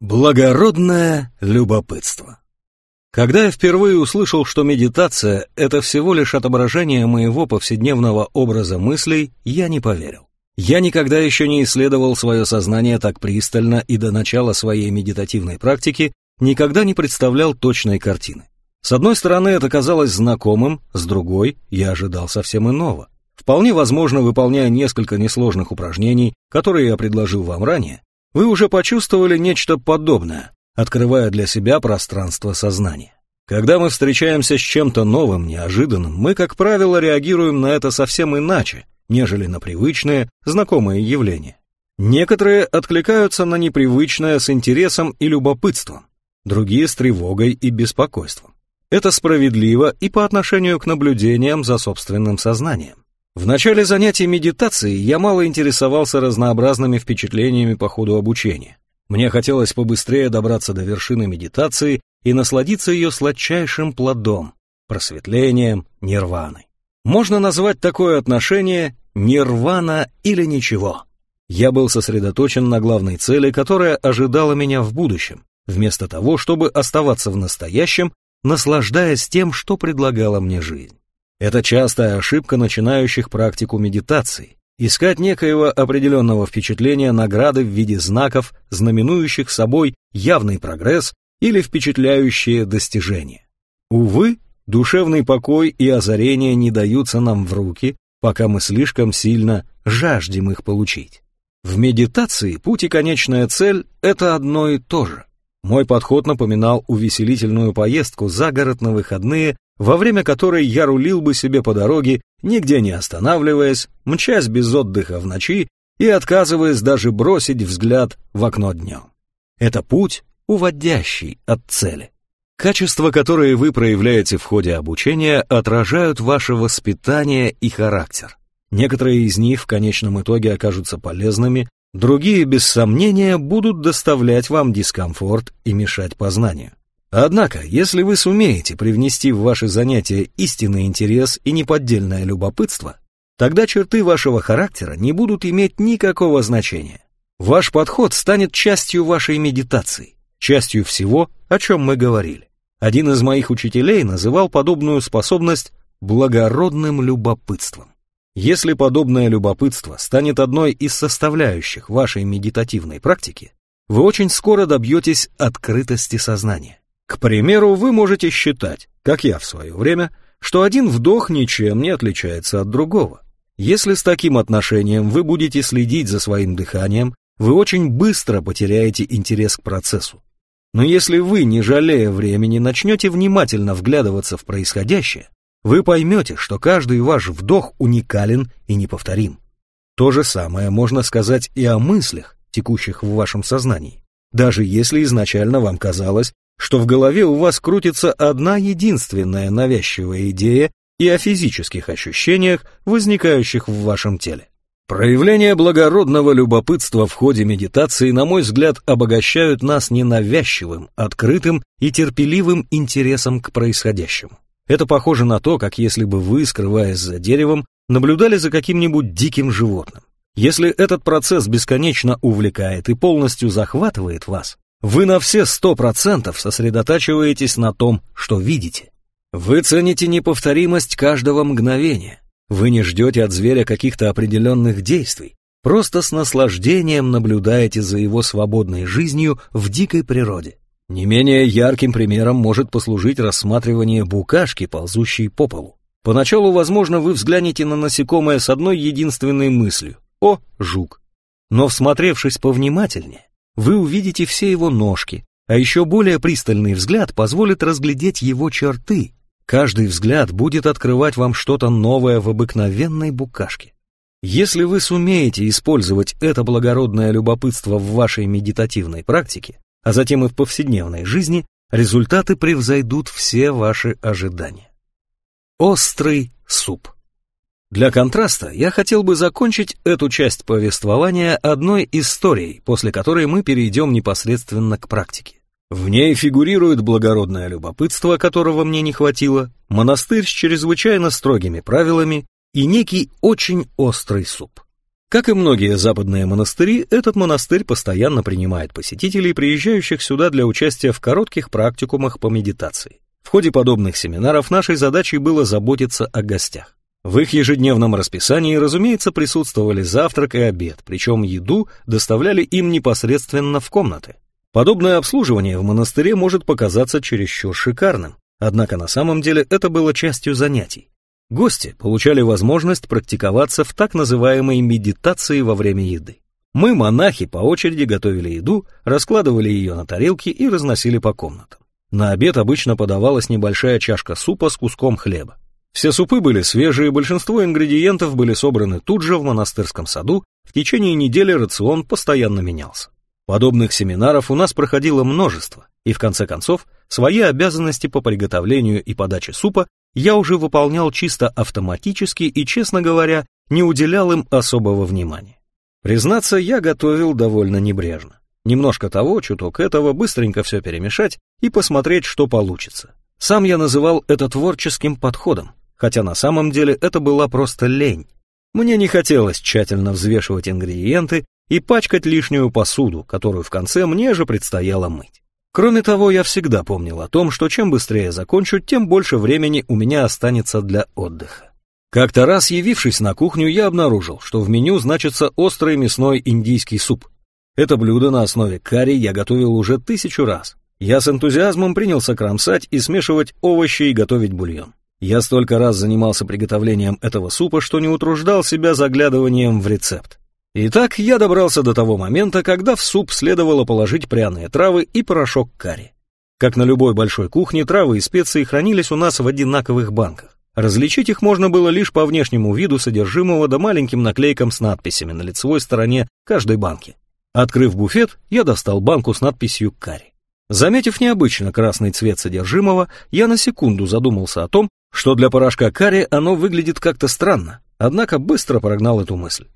Благородное любопытство. Когда я впервые услышал, что медитация — это всего лишь отображение моего повседневного образа мыслей, я не поверил. Я никогда еще не исследовал свое сознание так пристально и до начала своей медитативной практики никогда не представлял точной картины. С одной стороны, это казалось знакомым, с другой, я ожидал совсем иного. Вполне возможно, выполняя несколько несложных упражнений, которые я предложил вам ранее, вы уже почувствовали нечто подобное, открывая для себя пространство сознания. Когда мы встречаемся с чем-то новым, неожиданным, мы, как правило, реагируем на это совсем иначе, нежели на привычные, знакомые явления. Некоторые откликаются на непривычное с интересом и любопытством, другие с тревогой и беспокойством. Это справедливо и по отношению к наблюдениям за собственным сознанием. В начале занятий медитации я мало интересовался разнообразными впечатлениями по ходу обучения. Мне хотелось побыстрее добраться до вершины медитации и насладиться ее сладчайшим плодом, просветлением, нирваной. Можно назвать такое отношение нирвана или ничего. Я был сосредоточен на главной цели, которая ожидала меня в будущем, вместо того, чтобы оставаться в настоящем, наслаждаясь тем, что предлагала мне жизнь. Это частая ошибка начинающих практику медитации. Искать некоего определенного впечатления награды в виде знаков, знаменующих собой явный прогресс или впечатляющие достижения. Увы, душевный покой и озарение не даются нам в руки, пока мы слишком сильно жаждем их получить. В медитации путь и конечная цель – это одно и то же. Мой подход напоминал увеселительную поездку за город на выходные во время которой я рулил бы себе по дороге, нигде не останавливаясь, мчась без отдыха в ночи и отказываясь даже бросить взгляд в окно днем. Это путь, уводящий от цели. Качества, которые вы проявляете в ходе обучения, отражают ваше воспитание и характер. Некоторые из них в конечном итоге окажутся полезными, другие, без сомнения, будут доставлять вам дискомфорт и мешать познанию. Однако, если вы сумеете привнести в ваши занятия истинный интерес и неподдельное любопытство, тогда черты вашего характера не будут иметь никакого значения. Ваш подход станет частью вашей медитации, частью всего, о чем мы говорили. Один из моих учителей называл подобную способность благородным любопытством. Если подобное любопытство станет одной из составляющих вашей медитативной практики, вы очень скоро добьетесь открытости сознания. К примеру, вы можете считать, как я в свое время, что один вдох ничем не отличается от другого. Если с таким отношением вы будете следить за своим дыханием, вы очень быстро потеряете интерес к процессу. Но если вы, не жалея времени, начнете внимательно вглядываться в происходящее, вы поймете, что каждый ваш вдох уникален и неповторим. То же самое можно сказать и о мыслях, текущих в вашем сознании. Даже если изначально вам казалось, что в голове у вас крутится одна единственная навязчивая идея и о физических ощущениях, возникающих в вашем теле. Проявления благородного любопытства в ходе медитации, на мой взгляд, обогащают нас ненавязчивым, открытым и терпеливым интересом к происходящему. Это похоже на то, как если бы вы, скрываясь за деревом, наблюдали за каким-нибудь диким животным. Если этот процесс бесконечно увлекает и полностью захватывает вас, вы на все сто процентов сосредотачиваетесь на том, что видите. Вы цените неповторимость каждого мгновения. Вы не ждете от зверя каких-то определенных действий, просто с наслаждением наблюдаете за его свободной жизнью в дикой природе. Не менее ярким примером может послужить рассматривание букашки, ползущей по полу. Поначалу, возможно, вы взглянете на насекомое с одной единственной мыслью – «О, жук!» Но, всмотревшись повнимательнее, вы увидите все его ножки, а еще более пристальный взгляд позволит разглядеть его черты. Каждый взгляд будет открывать вам что-то новое в обыкновенной букашке. Если вы сумеете использовать это благородное любопытство в вашей медитативной практике, а затем и в повседневной жизни, результаты превзойдут все ваши ожидания. Острый суп. Для контраста я хотел бы закончить эту часть повествования одной историей, после которой мы перейдем непосредственно к практике. В ней фигурирует благородное любопытство, которого мне не хватило, монастырь с чрезвычайно строгими правилами и некий очень острый суп. Как и многие западные монастыри, этот монастырь постоянно принимает посетителей, приезжающих сюда для участия в коротких практикумах по медитации. В ходе подобных семинаров нашей задачей было заботиться о гостях. В их ежедневном расписании, разумеется, присутствовали завтрак и обед, причем еду доставляли им непосредственно в комнаты. Подобное обслуживание в монастыре может показаться чересчур шикарным, однако на самом деле это было частью занятий. Гости получали возможность практиковаться в так называемой медитации во время еды. Мы, монахи, по очереди готовили еду, раскладывали ее на тарелки и разносили по комнатам. На обед обычно подавалась небольшая чашка супа с куском хлеба. Все супы были свежие, большинство ингредиентов были собраны тут же в монастырском саду, в течение недели рацион постоянно менялся. Подобных семинаров у нас проходило множество, и в конце концов свои обязанности по приготовлению и подаче супа я уже выполнял чисто автоматически и, честно говоря, не уделял им особого внимания. Признаться, я готовил довольно небрежно. Немножко того, чуток этого, быстренько все перемешать и посмотреть, что получится. Сам я называл это творческим подходом, хотя на самом деле это была просто лень. Мне не хотелось тщательно взвешивать ингредиенты и пачкать лишнюю посуду, которую в конце мне же предстояло мыть. Кроме того, я всегда помнил о том, что чем быстрее закончу, тем больше времени у меня останется для отдыха. Как-то раз, явившись на кухню, я обнаружил, что в меню значится острый мясной индийский суп. Это блюдо на основе карри я готовил уже тысячу раз. Я с энтузиазмом принялся кромсать и смешивать овощи и готовить бульон. Я столько раз занимался приготовлением этого супа, что не утруждал себя заглядыванием в рецепт. Итак, я добрался до того момента, когда в суп следовало положить пряные травы и порошок карри. Как на любой большой кухне, травы и специи хранились у нас в одинаковых банках. Различить их можно было лишь по внешнему виду содержимого да маленьким наклейкам с надписями на лицевой стороне каждой банки. Открыв буфет, я достал банку с надписью «Карри». Заметив необычно красный цвет содержимого, я на секунду задумался о том, что для порошка карри оно выглядит как-то странно, однако быстро прогнал эту мысль.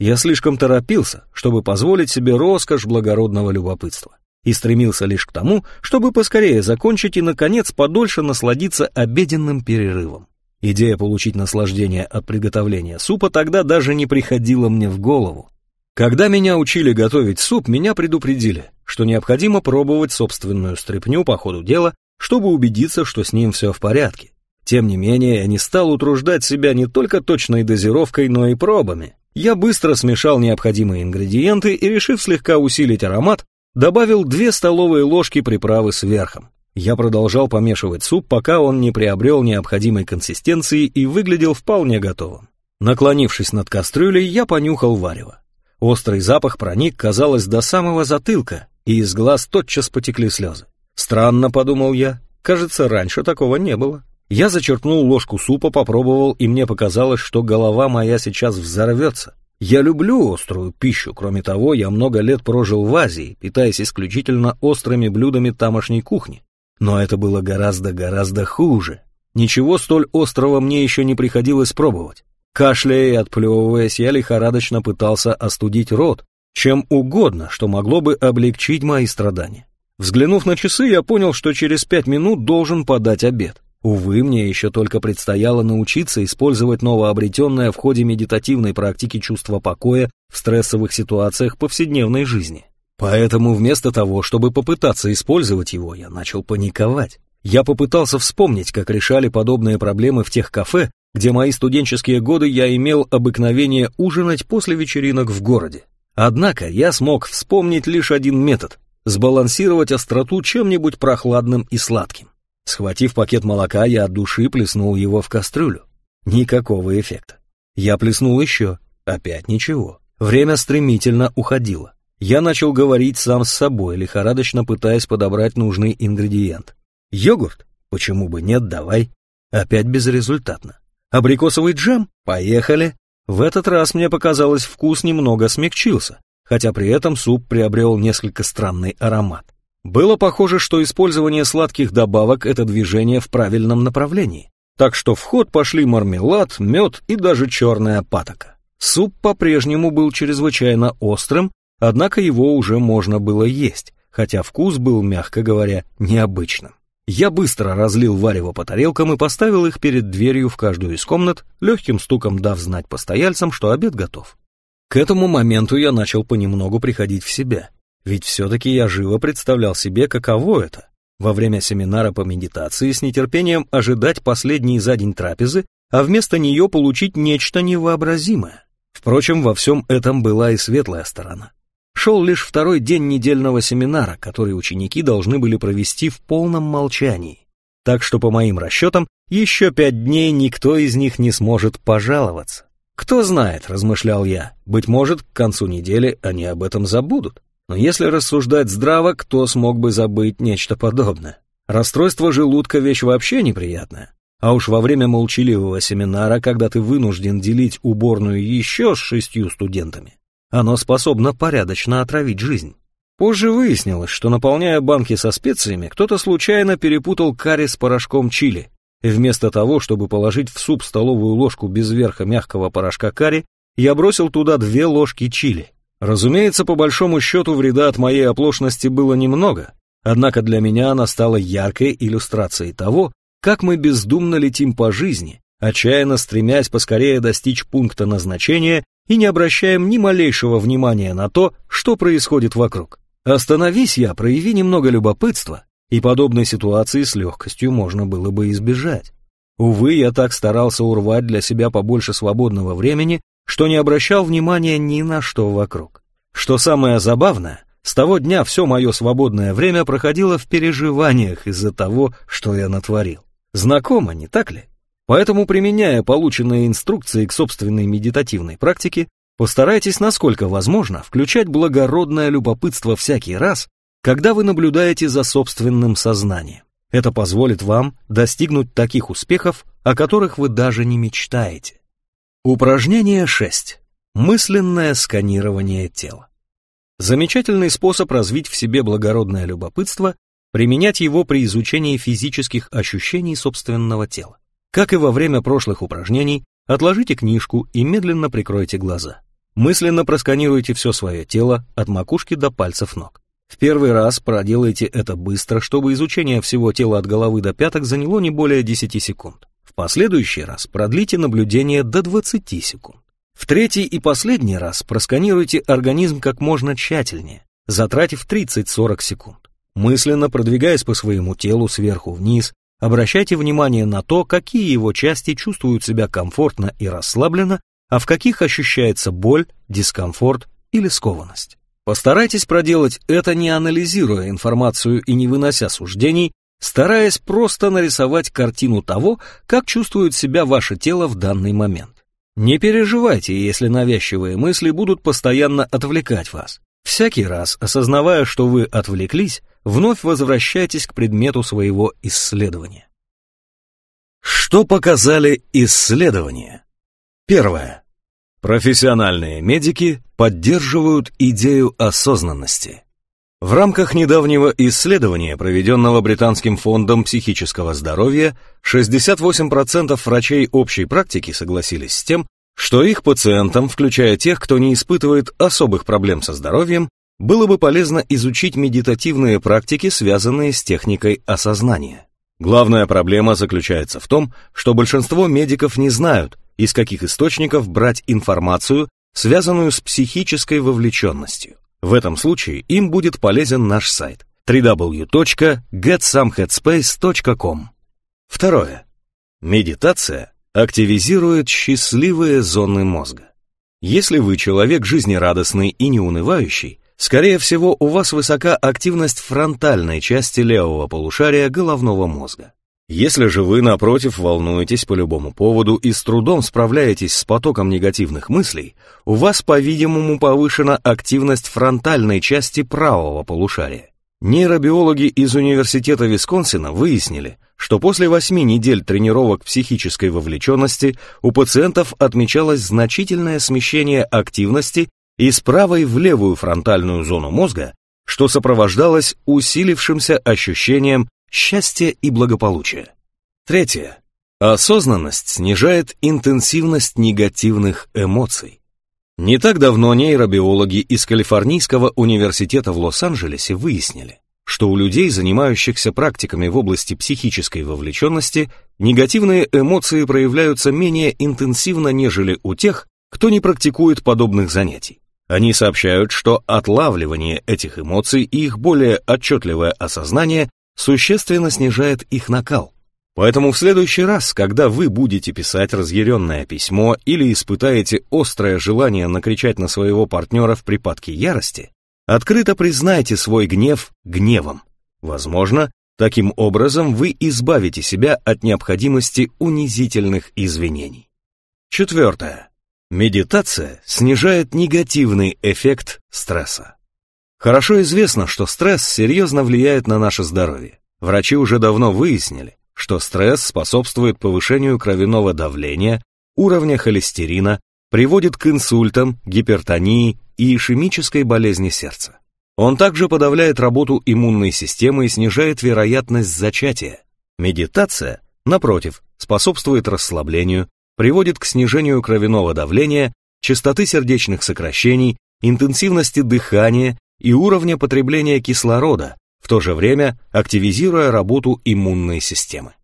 Я слишком торопился, чтобы позволить себе роскошь благородного любопытства, и стремился лишь к тому, чтобы поскорее закончить и, наконец, подольше насладиться обеденным перерывом. Идея получить наслаждение от приготовления супа тогда даже не приходила мне в голову. Когда меня учили готовить суп, меня предупредили, что необходимо пробовать собственную стряпню по ходу дела, чтобы убедиться, что с ним все в порядке. Тем не менее, я не стал утруждать себя не только точной дозировкой, но и пробами. Я быстро смешал необходимые ингредиенты и, решив слегка усилить аромат, добавил две столовые ложки приправы сверхом. Я продолжал помешивать суп, пока он не приобрел необходимой консистенции и выглядел вполне готовым. Наклонившись над кастрюлей, я понюхал варево. Острый запах проник, казалось, до самого затылка, и из глаз тотчас потекли слезы. Странно, подумал я, кажется, раньше такого не было. Я зачерпнул ложку супа, попробовал, и мне показалось, что голова моя сейчас взорвется. Я люблю острую пищу, кроме того, я много лет прожил в Азии, питаясь исключительно острыми блюдами тамошней кухни. Но это было гораздо-гораздо хуже. Ничего столь острого мне еще не приходилось пробовать. Кашляя и отплевываясь, я лихорадочно пытался остудить рот, чем угодно, что могло бы облегчить мои страдания. Взглянув на часы, я понял, что через пять минут должен подать обед. Увы, мне еще только предстояло научиться использовать новообретенное в ходе медитативной практики чувство покоя в стрессовых ситуациях повседневной жизни. Поэтому вместо того, чтобы попытаться использовать его, я начал паниковать. Я попытался вспомнить, как решали подобные проблемы в тех кафе, где мои студенческие годы я имел обыкновение ужинать после вечеринок в городе. Однако я смог вспомнить лишь один метод – сбалансировать остроту чем-нибудь прохладным и сладким. Схватив пакет молока, я от души плеснул его в кастрюлю. Никакого эффекта. Я плеснул еще. Опять ничего. Время стремительно уходило. Я начал говорить сам с собой, лихорадочно пытаясь подобрать нужный ингредиент. Йогурт? Почему бы нет, давай. Опять безрезультатно. Абрикосовый джем? Поехали. В этот раз мне показалось, вкус немного смягчился, хотя при этом суп приобрел несколько странный аромат. Было похоже, что использование сладких добавок – это движение в правильном направлении. Так что в ход пошли мармелад, мед и даже черная патока. Суп по-прежнему был чрезвычайно острым, однако его уже можно было есть, хотя вкус был, мягко говоря, необычным. Я быстро разлил варево по тарелкам и поставил их перед дверью в каждую из комнат, легким стуком дав знать постояльцам, что обед готов. К этому моменту я начал понемногу приходить в себя, ведь все-таки я живо представлял себе, каково это во время семинара по медитации с нетерпением ожидать последней за день трапезы, а вместо нее получить нечто невообразимое. Впрочем, во всем этом была и светлая сторона. Шел лишь второй день недельного семинара, который ученики должны были провести в полном молчании. Так что, по моим расчетам, еще пять дней никто из них не сможет пожаловаться. Кто знает, размышлял я, быть может, к концу недели они об этом забудут. Но если рассуждать здраво, кто смог бы забыть нечто подобное? Расстройство желудка — вещь вообще неприятная. А уж во время молчаливого семинара, когда ты вынужден делить уборную еще с шестью студентами, оно способно порядочно отравить жизнь. Позже выяснилось, что наполняя банки со специями, кто-то случайно перепутал карри с порошком чили. Вместо того, чтобы положить в суп столовую ложку без верха мягкого порошка карри, я бросил туда две ложки чили. Разумеется, по большому счету вреда от моей оплошности было немного, однако для меня она стала яркой иллюстрацией того, как мы бездумно летим по жизни, отчаянно стремясь поскорее достичь пункта назначения и не обращаем ни малейшего внимания на то, что происходит вокруг. Остановись я, прояви немного любопытства, и подобной ситуации с легкостью можно было бы избежать. Увы, я так старался урвать для себя побольше свободного времени, что не обращал внимания ни на что вокруг. Что самое забавное, с того дня все мое свободное время проходило в переживаниях из-за того, что я натворил. Знакомо, не так ли? Поэтому, применяя полученные инструкции к собственной медитативной практике, постарайтесь, насколько возможно, включать благородное любопытство всякий раз, когда вы наблюдаете за собственным сознанием. Это позволит вам достигнуть таких успехов, о которых вы даже не мечтаете. Упражнение 6. Мысленное сканирование тела. Замечательный способ развить в себе благородное любопытство, применять его при изучении физических ощущений собственного тела. Как и во время прошлых упражнений, отложите книжку и медленно прикройте глаза. Мысленно просканируйте все свое тело от макушки до пальцев ног. В первый раз проделайте это быстро, чтобы изучение всего тела от головы до пяток заняло не более 10 секунд. В последующий раз продлите наблюдение до 20 секунд. В третий и последний раз просканируйте организм как можно тщательнее, затратив 30-40 секунд. Мысленно продвигаясь по своему телу сверху вниз, обращайте внимание на то, какие его части чувствуют себя комфортно и расслабленно, а в каких ощущается боль, дискомфорт или скованность. Постарайтесь проделать это, не анализируя информацию и не вынося суждений, стараясь просто нарисовать картину того, как чувствует себя ваше тело в данный момент. Не переживайте, если навязчивые мысли будут постоянно отвлекать вас. Всякий раз, осознавая, что вы отвлеклись, вновь возвращайтесь к предмету своего исследования. Что показали исследования? Первое. Профессиональные медики поддерживают идею осознанности. В рамках недавнего исследования, проведенного Британским фондом психического здоровья, 68% врачей общей практики согласились с тем, что их пациентам, включая тех, кто не испытывает особых проблем со здоровьем, было бы полезно изучить медитативные практики, связанные с техникой осознания. Главная проблема заключается в том, что большинство медиков не знают, из каких источников брать информацию, связанную с психической вовлеченностью. В этом случае им будет полезен наш сайт www.getsomeheadspace.com. Второе. Медитация активизирует счастливые зоны мозга. Если вы человек жизнерадостный и неунывающий, скорее всего у вас высока активность фронтальной части левого полушария головного мозга. Если же вы, напротив, волнуетесь по любому поводу и с трудом справляетесь с потоком негативных мыслей, у вас, по-видимому, повышена активность фронтальной части правого полушария. Нейробиологи из Университета Висконсина выяснили, что после 8 недель тренировок психической вовлеченности у пациентов отмечалось значительное смещение активности из правой в левую фронтальную зону мозга, что сопровождалось усилившимся ощущением счастье и благополучие. Третье. Осознанность снижает интенсивность негативных эмоций. Не так давно нейробиологи из Калифорнийского университета в Лос-Анджелесе выяснили, что у людей, занимающихся практиками в области психической вовлеченности, негативные эмоции проявляются менее интенсивно, нежели у тех, кто не практикует подобных занятий. Они сообщают, что отлавливание этих эмоций и их более отчетливое осознание существенно снижает их накал. Поэтому в следующий раз, когда вы будете писать разъяренное письмо или испытаете острое желание накричать на своего партнера в припадке ярости, открыто признайте свой гнев гневом. Возможно, таким образом вы избавите себя от необходимости унизительных извинений. Четвертое. Медитация снижает негативный эффект стресса. Хорошо известно, что стресс серьезно влияет на наше здоровье. Врачи уже давно выяснили, что стресс способствует повышению кровяного давления, уровня холестерина, приводит к инсультам, гипертонии и ишемической болезни сердца. Он также подавляет работу иммунной системы и снижает вероятность зачатия. Медитация, напротив, способствует расслаблению, приводит к снижению кровяного давления, частоты сердечных сокращений, интенсивности дыхания и уровня потребления кислорода, в то же время активизируя работу иммунной системы.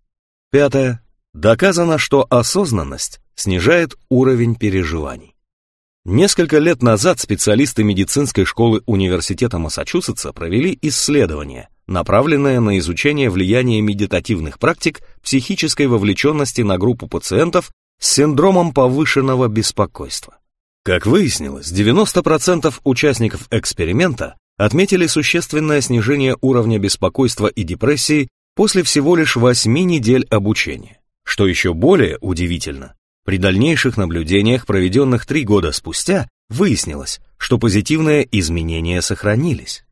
Пятое. Доказано, что осознанность снижает уровень переживаний. Несколько лет назад специалисты медицинской школы Университета Массачусетса провели исследование, направленное на изучение влияния медитативных практик психической вовлеченности на группу пациентов с синдромом повышенного беспокойства. Как выяснилось, 90% участников эксперимента отметили существенное снижение уровня беспокойства и депрессии после всего лишь 8 недель обучения. Что еще более удивительно, при дальнейших наблюдениях, проведенных три года спустя, выяснилось, что позитивные изменения сохранились.